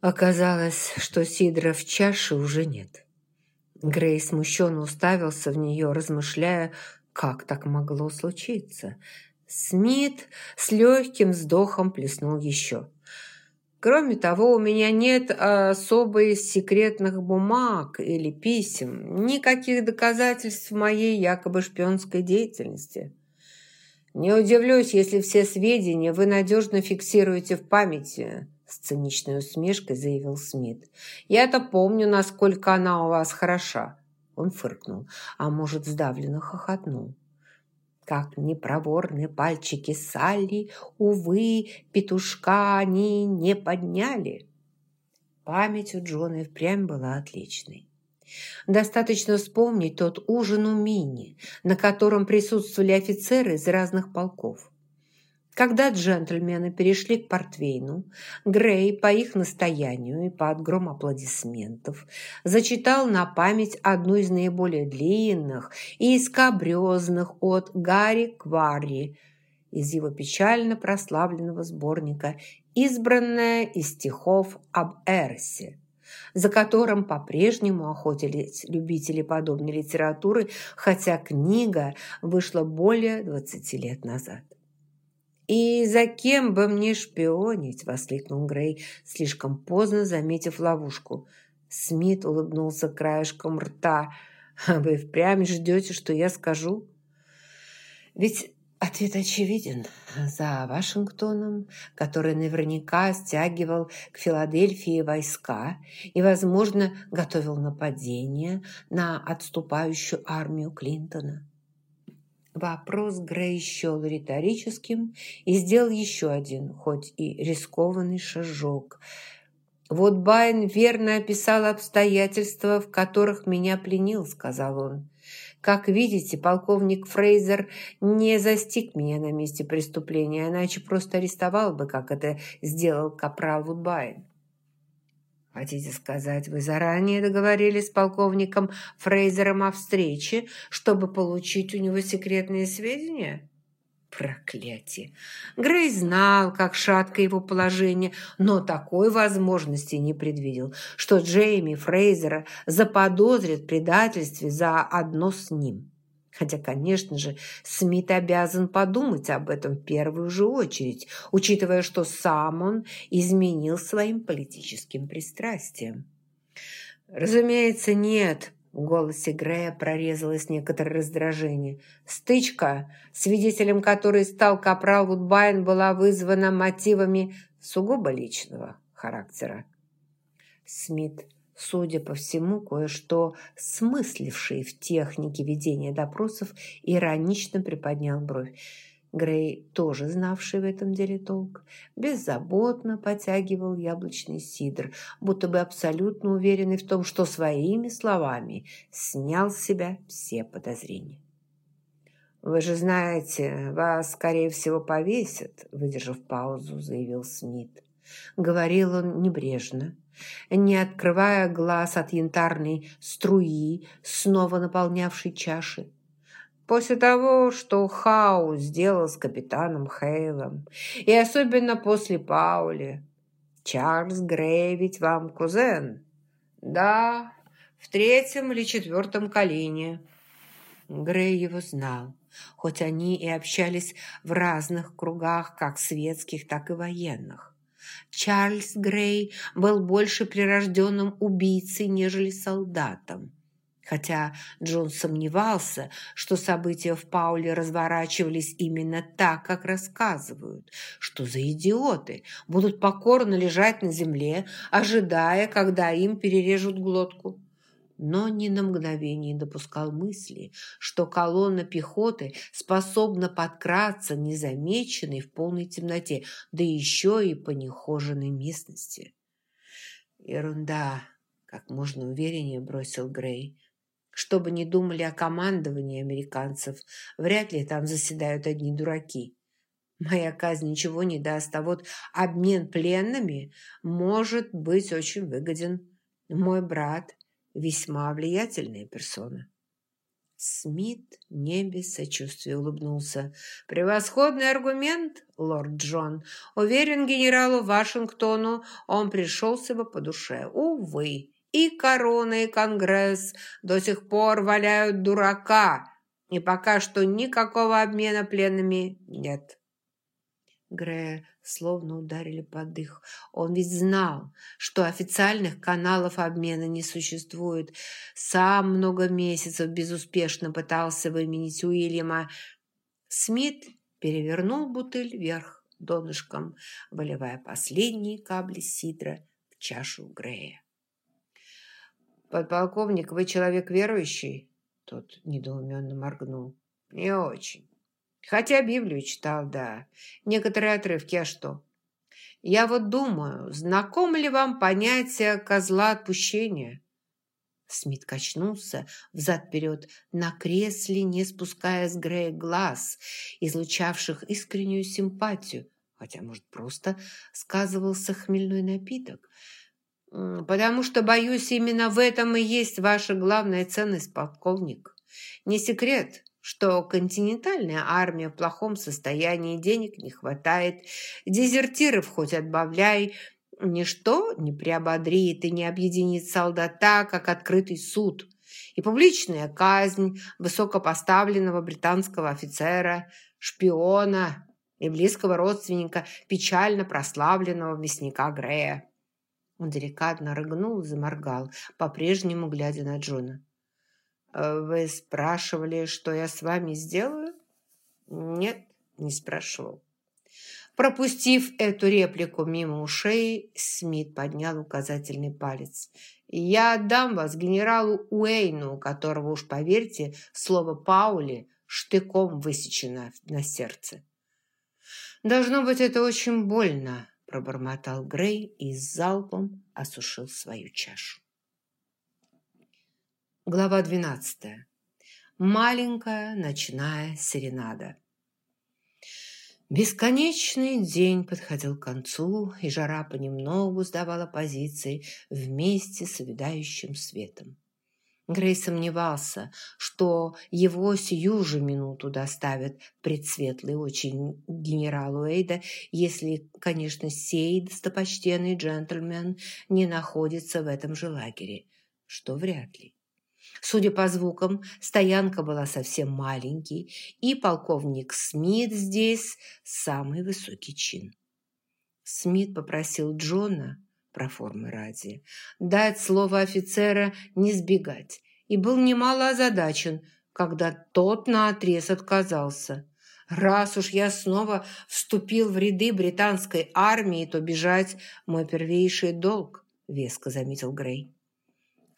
Оказалось, что сидра в чаше уже нет. Грей смущенно уставился в нее, размышляя, как так могло случиться. Смит с легким вздохом плеснул еще. Кроме того, у меня нет особо секретных бумаг или писем, никаких доказательств моей якобы шпионской деятельности. Не удивлюсь, если все сведения вы надежно фиксируете в памяти, с циничной усмешкой заявил Смит. «Я-то помню, насколько она у вас хороша». Он фыркнул, а может, сдавленно хохотнул как непроворные пальчики Салли, увы, петушка они не подняли. Память у Джона и впрямь была отличной. Достаточно вспомнить тот ужин у Мини, на котором присутствовали офицеры из разных полков. Когда джентльмены перешли к портвейну, Грей по их настоянию и под гром аплодисментов зачитал на память одну из наиболее длинных и скабрезных от Гарри Кварри из его печально прославленного сборника «Избранная из стихов об Эрсе», за которым по-прежнему охотились любители подобной литературы, хотя книга вышла более 20 лет назад. «И за кем бы мне шпионить?» – воскликнул Грей, слишком поздно заметив ловушку. Смит улыбнулся краешком рта. «А «Вы впрямь ждете, что я скажу?» «Ведь ответ очевиден. За Вашингтоном, который наверняка стягивал к Филадельфии войска и, возможно, готовил нападение на отступающую армию Клинтона». Вопрос Грей счел риторическим и сделал еще один, хоть и рискованный шажок. «Вот Байн верно описал обстоятельства, в которых меня пленил», — сказал он. «Как видите, полковник Фрейзер не застиг меня на месте преступления, иначе просто арестовал бы, как это сделал капрал Вудбайн. Хотите сказать, вы заранее договорились с полковником Фрейзером о встрече, чтобы получить у него секретные сведения? Проклятие! Грей знал, как шатко его положение, но такой возможности не предвидел, что Джейми Фрейзера заподозрит в предательстве за одно с ним. Хотя, конечно же, Смит обязан подумать об этом в первую же очередь, учитывая, что сам он изменил своим политическим пристрастием. «Разумеется, нет», – в голосе Грея прорезалось некоторое раздражение. «Стычка, свидетелем которой стал капрал Вудбайн, была вызвана мотивами сугубо личного характера». Смит судя по всему, кое-что смысливший в технике ведения допросов, иронично приподнял бровь. Грей, тоже знавший в этом деле толк, беззаботно потягивал яблочный сидр, будто бы абсолютно уверенный в том, что своими словами снял с себя все подозрения. «Вы же знаете, вас, скорее всего, повесят», выдержав паузу, заявил Смит. Говорил он небрежно, не открывая глаз от янтарной струи, снова наполнявшей чаши. После того, что Хау сделал с капитаном Хейлом, и особенно после Паули. Чарльз Грей ведь вам кузен? Да, в третьем или четвертом колене. Грей его знал, хоть они и общались в разных кругах, как светских, так и военных. Чарльз Грей был больше прирожденным убийцей, нежели солдатом. Хотя Джон сомневался, что события в Пауле разворачивались именно так, как рассказывают. Что за идиоты будут покорно лежать на земле, ожидая, когда им перережут глотку но ни на мгновение не допускал мысли, что колонна пехоты способна подкраться незамеченной в полной темноте, да еще и по нехоженной местности. «Ерунда!» – как можно увереннее бросил Грей. «Что бы ни думали о командовании американцев, вряд ли там заседают одни дураки». Моя казнь ничего не даст, а вот обмен пленными может быть очень выгоден. Мой брат весьма влиятельная персона. Смит не без сочувствия улыбнулся. «Превосходный аргумент, лорд Джон. Уверен, генералу Вашингтону он пришелся бы по душе. Увы, и корона, и конгресс до сих пор валяют дурака, и пока что никакого обмена пленными нет». Грея словно ударили под дых. Он ведь знал, что официальных каналов обмена не существует. Сам много месяцев безуспешно пытался выменить Уильяма. Смит перевернул бутыль вверх донышком, выливая последние капли сидра в чашу Грея. «Подполковник, вы человек верующий?» Тот недоуменно моргнул. «Не очень. Хотя Библию читал, да. Некоторые отрывки, а что? Я вот думаю, знакомо ли вам понятие козла отпущения? Смит качнулся взад-вперед на кресле, не спуская с Грея глаз, излучавших искреннюю симпатию, хотя, может, просто сказывался хмельной напиток. «Потому что, боюсь, именно в этом и есть ваша главная ценность, полковник. Не секрет, что континентальная армия в плохом состоянии, денег не хватает, дезертиров хоть отбавляй, ничто не приободрит и не объединит солдат так, как открытый суд и публичная казнь высокопоставленного британского офицера, шпиона и близкого родственника печально прославленного мясника Грея. Он деликатно рыгнул и заморгал, по-прежнему глядя на Джона. Э, «Вы спрашивали, что я с вами сделаю?» «Нет, не спрашивал». Пропустив эту реплику мимо ушей, Смит поднял указательный палец. «Я отдам вас генералу Уэйну, которого, уж поверьте, слово Паули штыком высечено на сердце». «Должно быть, это очень больно», – пробормотал Грей и залпом осушил свою чашу. Глава 12. Маленькая ночная серенада. Бесконечный день подходил к концу, и жара понемногу сдавала позиции вместе с увядающим светом. Грей сомневался, что его сию же минуту доставят предсветлый очень генерал Уэйда, если, конечно, сей достопочтенный джентльмен не находится в этом же лагере, что вряд ли. Судя по звукам, стоянка была совсем маленький, и полковник Смит здесь самый высокий чин. Смит попросил Джона, про формы ради, дать слово офицера не сбегать, и был немало озадачен, когда тот наотрез отказался. «Раз уж я снова вступил в ряды британской армии, то бежать – мой первейший долг», – веско заметил Грей.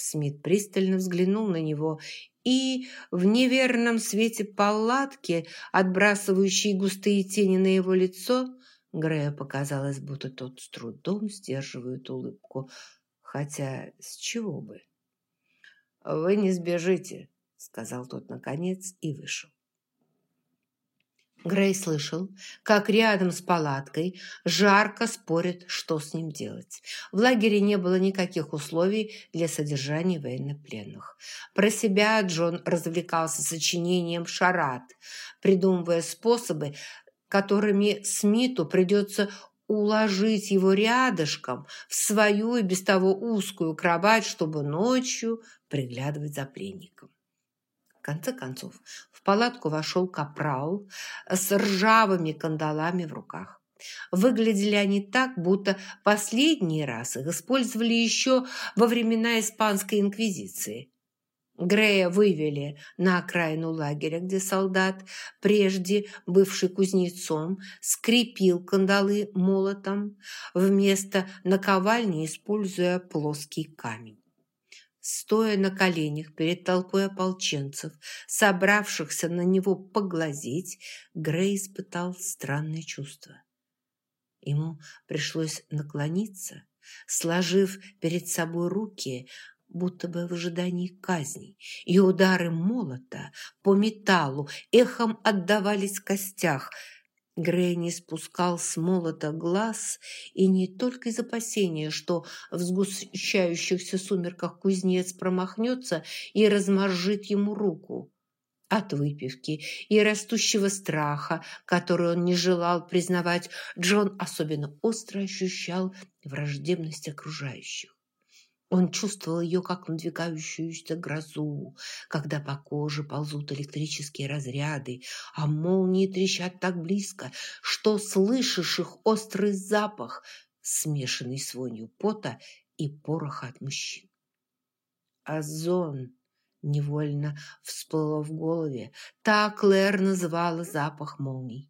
Смит пристально взглянул на него, и в неверном свете палатки, отбрасывающей густые тени на его лицо, Грея показалось, будто тот с трудом сдерживает улыбку. Хотя с чего бы? «Вы не сбежите», — сказал тот наконец и вышел. Грей слышал, как рядом с палаткой жарко спорят, что с ним делать. В лагере не было никаких условий для содержания военнопленных. Про себя Джон развлекался сочинением шарат, придумывая способы, которыми Смиту придется уложить его рядышком в свою и без того узкую кровать, чтобы ночью приглядывать за пленником. В конце концов, палатку вошел капрал с ржавыми кандалами в руках. Выглядели они так, будто последний раз их использовали еще во времена Испанской Инквизиции. Грея вывели на окраину лагеря, где солдат, прежде бывший кузнецом, скрепил кандалы молотом, вместо наковальни используя плоский камень стоя на коленях перед толпой ополченцев, собравшихся на него поглазеть, Грей испытал странное чувство. Ему пришлось наклониться, сложив перед собой руки, будто бы в ожидании казни, и удары молота по металлу эхом отдавались в костях – Грей не спускал с молота глаз и не только из опасения, что в сгущающихся сумерках кузнец промахнется и разморжит ему руку. От выпивки и растущего страха, который он не желал признавать, Джон особенно остро ощущал враждебность окружающих. Он чувствовал ее, как надвигающуюся грозу, когда по коже ползут электрические разряды, а молнии трещат так близко, что слышишь их острый запах, смешанный с вонью пота и пороха от мужчин. Озон невольно всплыло в голове. Так Клэр называла запах молний.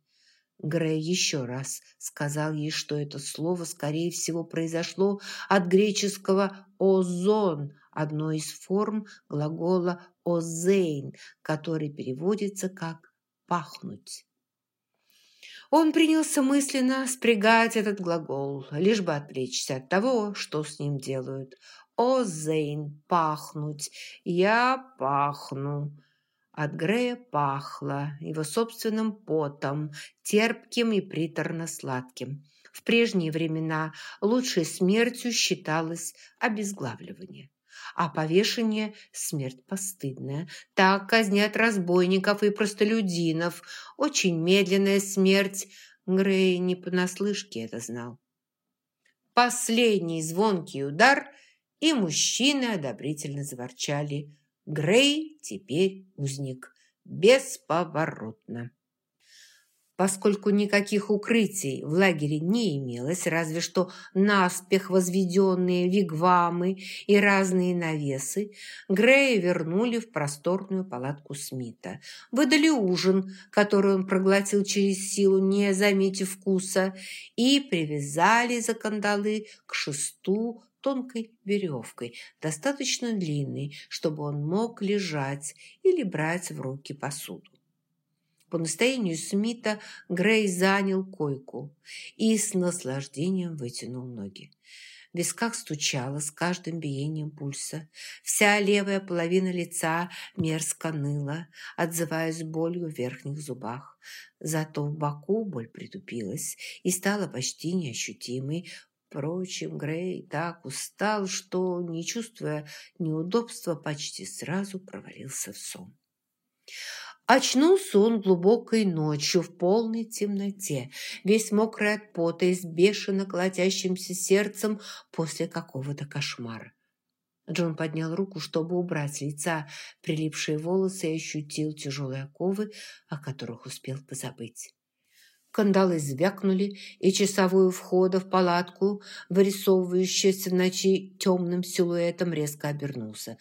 Грей еще раз сказал ей, что это слово, скорее всего, произошло от греческого «озон», одной из форм глагола «озейн», который переводится как «пахнуть». Он принялся мысленно спрягать этот глагол, лишь бы отвлечься от того, что с ним делают. «Озейн» – «пахнуть», «я пахну». От Грея пахло его собственным потом, терпким и приторно-сладким. В прежние времена лучшей смертью считалось обезглавливание, а повешение – смерть постыдная. Так казнят разбойников и простолюдинов. Очень медленная смерть. Грей не понаслышке это знал. Последний звонкий удар, и мужчины одобрительно заворчали – Грей теперь узник. Бесповоротно. Поскольку никаких укрытий в лагере не имелось, разве что наспех возведенные вигвамы и разные навесы, Грея вернули в просторную палатку Смита. Выдали ужин, который он проглотил через силу, не заметив вкуса, и привязали за кандалы к шесту тонкой веревкой, достаточно длинной, чтобы он мог лежать или брать в руки посуду. По настоянию Смита Грей занял койку и с наслаждением вытянул ноги. В висках стучало с каждым биением пульса. Вся левая половина лица мерзко ныла, отзываясь болью в верхних зубах. Зато в боку боль притупилась и стала почти неощутимой, Впрочем, Грей так устал, что, не чувствуя неудобства, почти сразу провалился в сон. Очнулся он глубокой ночью в полной темноте, весь мокрый от пота и с бешено колотящимся сердцем после какого-то кошмара. Джон поднял руку, чтобы убрать с лица прилипшие волосы и ощутил тяжелые оковы, о которых успел позабыть. Кандалы звякнули, и часовую входа в палатку, вырисовывающийся в ночи темным силуэтом, резко обернулся.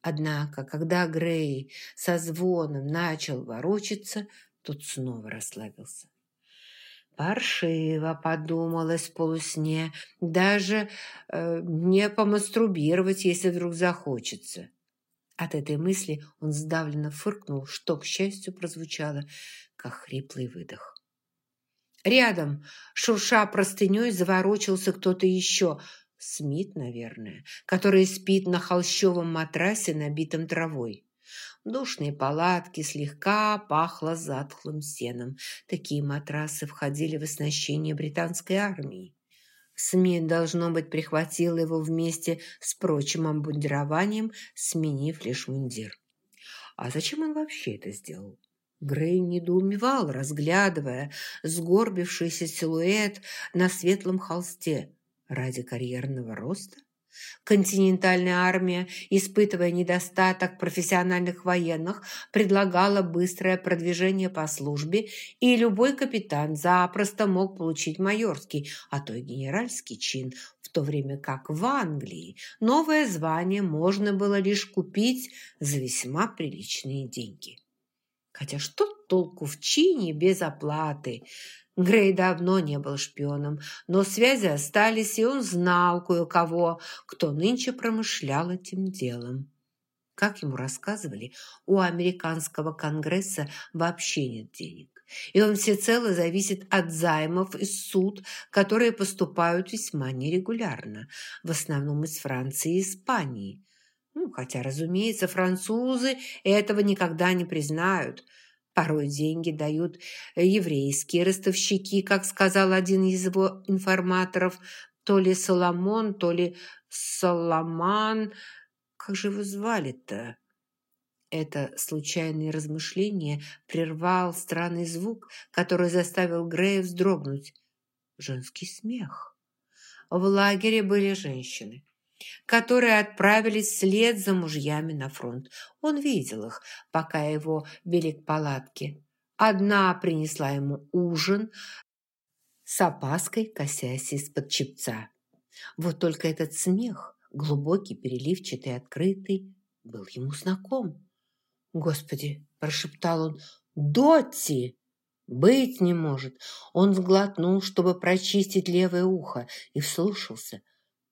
Однако, когда Грей со звоном начал ворочаться, тот снова расслабился. Паршиво подумалось полусне, даже э, не помастурбировать, если вдруг захочется. От этой мысли он сдавленно фыркнул, что, к счастью, прозвучало, как хриплый выдох. Рядом, шурша простыней, заворочился кто-то еще. Смит, наверное, который спит на холщовом матрасе, набитом травой. В душной палатке слегка пахло затхлым сеном. Такие матрасы входили в оснащение британской армии. Смит, должно быть, прихватил его вместе с прочим обмундированием, сменив лишь мундир. А зачем он вообще это сделал? Грей недоумевал, разглядывая сгорбившийся силуэт на светлом холсте. Ради карьерного роста? Континентальная армия, испытывая недостаток профессиональных военных, предлагала быстрое продвижение по службе, и любой капитан запросто мог получить майорский, а то и генеральский чин, в то время как в Англии новое звание можно было лишь купить за весьма приличные деньги. Хотя что толку в чине без оплаты? Грей давно не был шпионом, но связи остались, и он знал кое-кого, кто нынче промышлял этим делом. Как ему рассказывали, у американского конгресса вообще нет денег, и он всецело зависит от займов из суд, которые поступают весьма нерегулярно, в основном из Франции и Испании. Ну, хотя, разумеется, французы этого никогда не признают. Порой деньги дают еврейские ростовщики, как сказал один из его информаторов, то ли Соломон, то ли Соломан. Как же его звали-то? Это случайное размышление прервал странный звук, который заставил Грея вздрогнуть. Женский смех. В лагере были женщины, которые отправились вслед за мужьями на фронт. Он видел их, пока его вели к палатке. Одна принесла ему ужин с опаской, косясь из-под чепца. Вот только этот смех, глубокий, переливчатый, открытый, был ему знаком. «Господи!» – прошептал он. «Дотти!» «Быть не может!» Он сглотнул, чтобы прочистить левое ухо, и вслушался.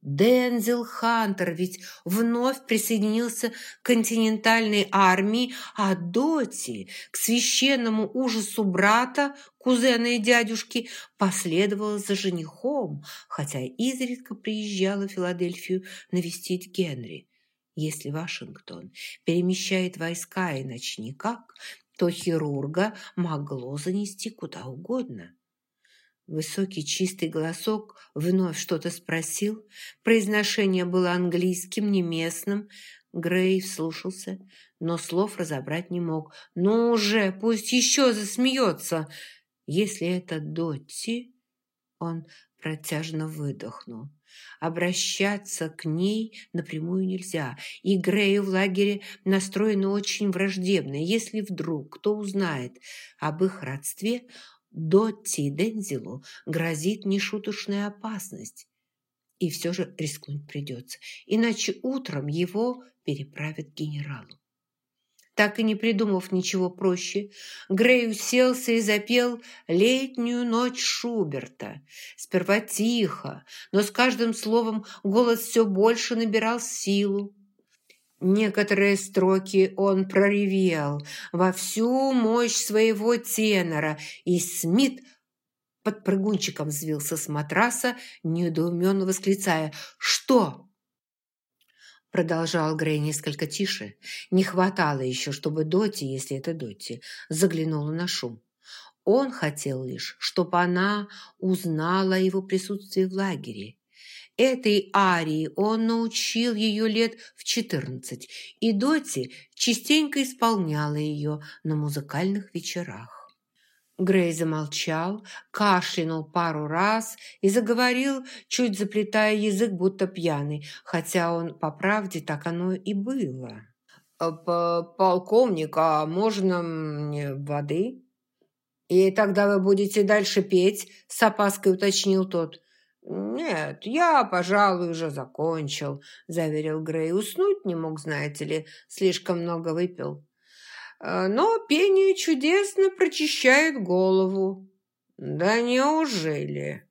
Дензел Хантер ведь вновь присоединился к континентальной армии, а Доти к священному ужасу брата, кузена и дядюшки последовала за женихом, хотя изредка приезжала в Филадельфию навестить Генри. Если Вашингтон перемещает войска иначе никак, то хирурга могло занести куда угодно. Высокий чистый голосок вновь что-то спросил. Произношение было английским, не местным. Грей вслушался, но слов разобрать не мог. «Ну уже, пусть еще засмеется!» «Если это Дотти...» Он протяжно выдохнул. Обращаться к ней напрямую нельзя, и Грею в лагере настроены очень враждебно. Если вдруг кто узнает об их родстве, Дотти и Дензилу грозит нешуточная опасность. И все же рискнуть придется, иначе утром его переправят генералу. Так и не придумав ничего проще, Грей уселся и запел «Летнюю ночь Шуберта». Сперва тихо, но с каждым словом голос все больше набирал силу. Некоторые строки он проревел во всю мощь своего тенора, и Смит под прыгунчиком взвился с матраса, недоуменно восклицая «Что?» Продолжал Грей несколько тише. Не хватало еще, чтобы Доти, если это Доти, заглянула на шум. Он хотел лишь, чтобы она узнала о его присутствии в лагере. Этой арии он научил ее лет в четырнадцать, и Доти частенько исполняла ее на музыкальных вечерах. Грей замолчал, кашлянул пару раз и заговорил, чуть заплетая язык, будто пьяный, хотя он, по правде, так оно и было. «Полковник, а можно мне воды?» «И тогда вы будете дальше петь?» – с опаской уточнил тот. «Нет, я, пожалуй, уже закончил», – заверил Грей. «Уснуть не мог, знаете ли, слишком много выпил». Э, но пение чудесно прочищает голову». «Да неужели?»